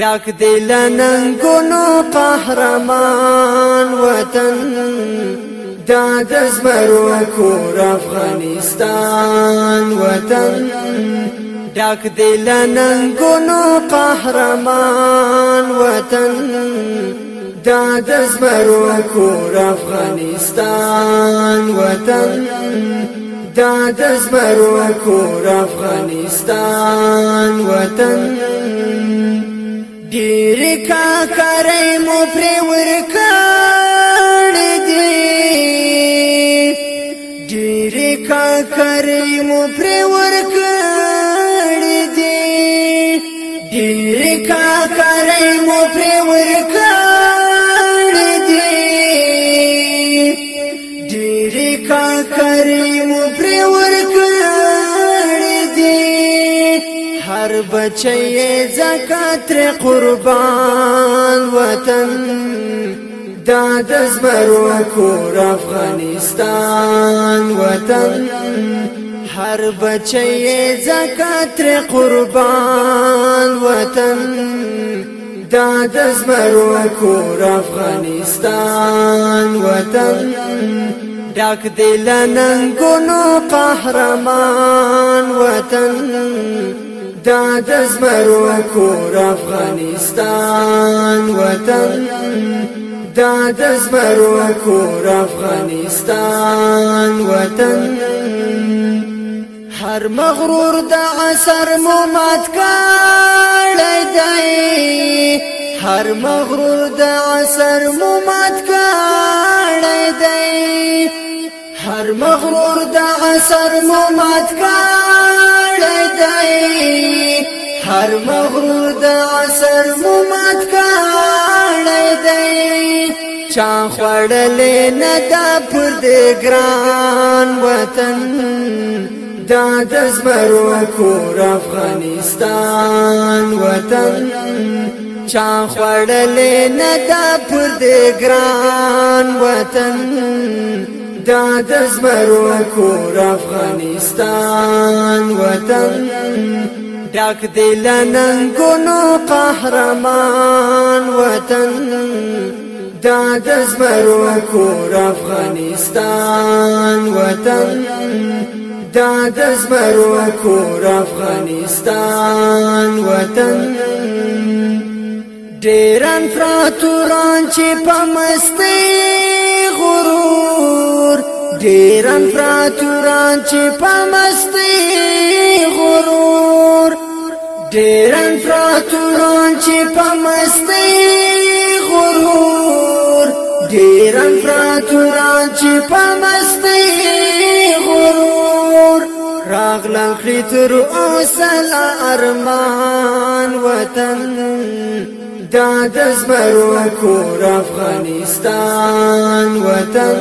ټاک دی لننګونو قهرمان وطن دا د زمرو کور افغانستان وطن ټاک دی لننګونو قهرمان وطن دا د زمرو کور افغانستان وطن دا د زمرو کور افغانستان وطن ډېر کا کرای مو پر ورکړ دې ډېر کا کرای مو پر ورکړ هر بچي زکات قربان وطن دا د زمرو کور افغانستان وطن هر بچي زکات قربان وطن دا د زمرو کور افغانستان وطن ډاک دلنن کو نو قهرمان وطن دا د زمرو کور افغانستان وطن دا د زمرو کور افغانستان وطن هر مغرور د عصر مو مات کړی دی هر مغرور د عصر مو مات کړی دی هر مغرور د عصر مو مات کړی دی هر مغرور د عصر مو مات کړی دی چا خړلې نه دا پر دې ګران وطن دا د زمرو کور افغانستان وطن چا خړلې نه دا پر دې ګران وطن دا د زمرو کور افغانستان وطن ډاک دی لنن ګونو قهرمان وطن دا د زمرو کور افغانستان وطن دا د زمرو کور افغانستان وطن ډیران فراتوران چې په مستی غرور ډیرن پراتوران چې پمستی غرور ډیرن پراتوران چې پمستی غرور ډیرن پراتوران چې پمستی غرور راغلن خلی تر اوسل ارمان وطن دا د زمرو کور افغانستان وطن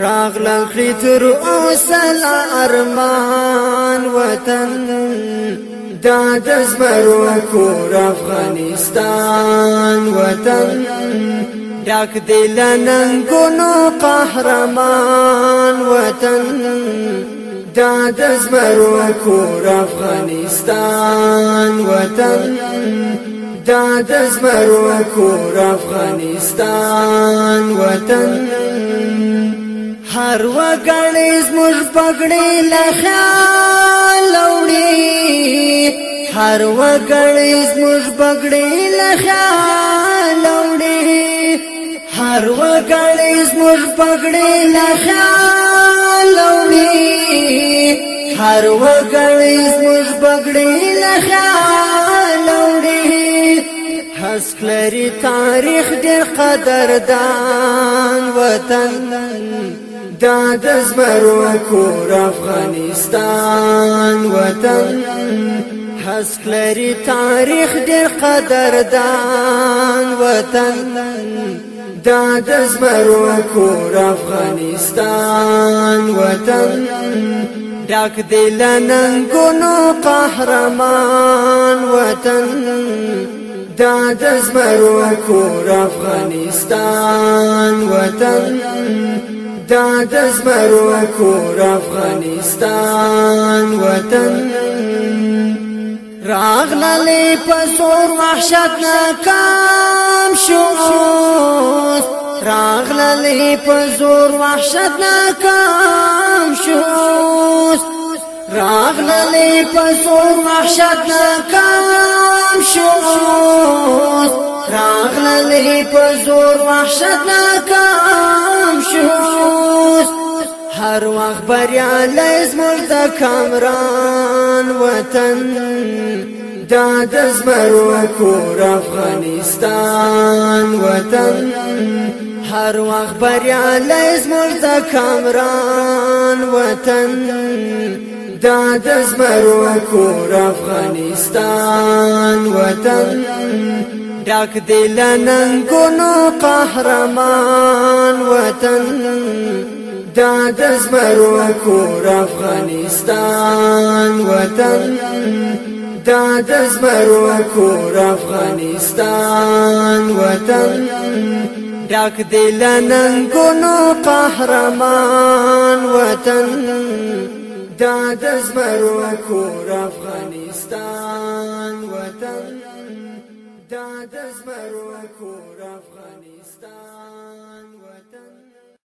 راغ لخی تر اوسل ارمان وطن دا دزبرو کور افغانستان وطن ډاک دل نن قهرمان وطن دا دزبرو کور افغانستان وطن دا دزبرو کور افغانستان وطن هر وګړی زموږ پګړی له خیال وړي هر وګړی زموږ بګړی له خیال وړي هر وګړی زموږ بګړی له خیال وړي هر وګړی زموږ بګړی له خیال وړي حسکلری تاریخ دې قدردان وطن دا دزبرو کور افغانستان وطن حسک لري تاریخ قدر دان وطن دا دزبرو کور افغانستان وطن داك دي نن ګونو قهرمان وطن دا دزمرو کور افغانستان وطن دا د زمرو کور افغانستان وطن راغللی پسور وحشت ناکام شعور راغللی پسور وحشت ناکام شعور راغللی پسور وحشت ناکام شعور راغلل په زور وحشت ناکام شوست هر وخت بریا لیز مرد کامران وطن دا دزمر و کور افغانستان وطن هر وخت بریا لیز مرد کامران وطن دا دزمر و کور افغانستان وطن ډاک دی لننګونو قهرمان وطن داد د زمرو کور افغانستان وطن داد د زمرو کور افغانستان وطن ډاک دی لننګونو قهرمان وطن داد د زمرو کور افغانستان وطن دا د زمرو کور افغانستان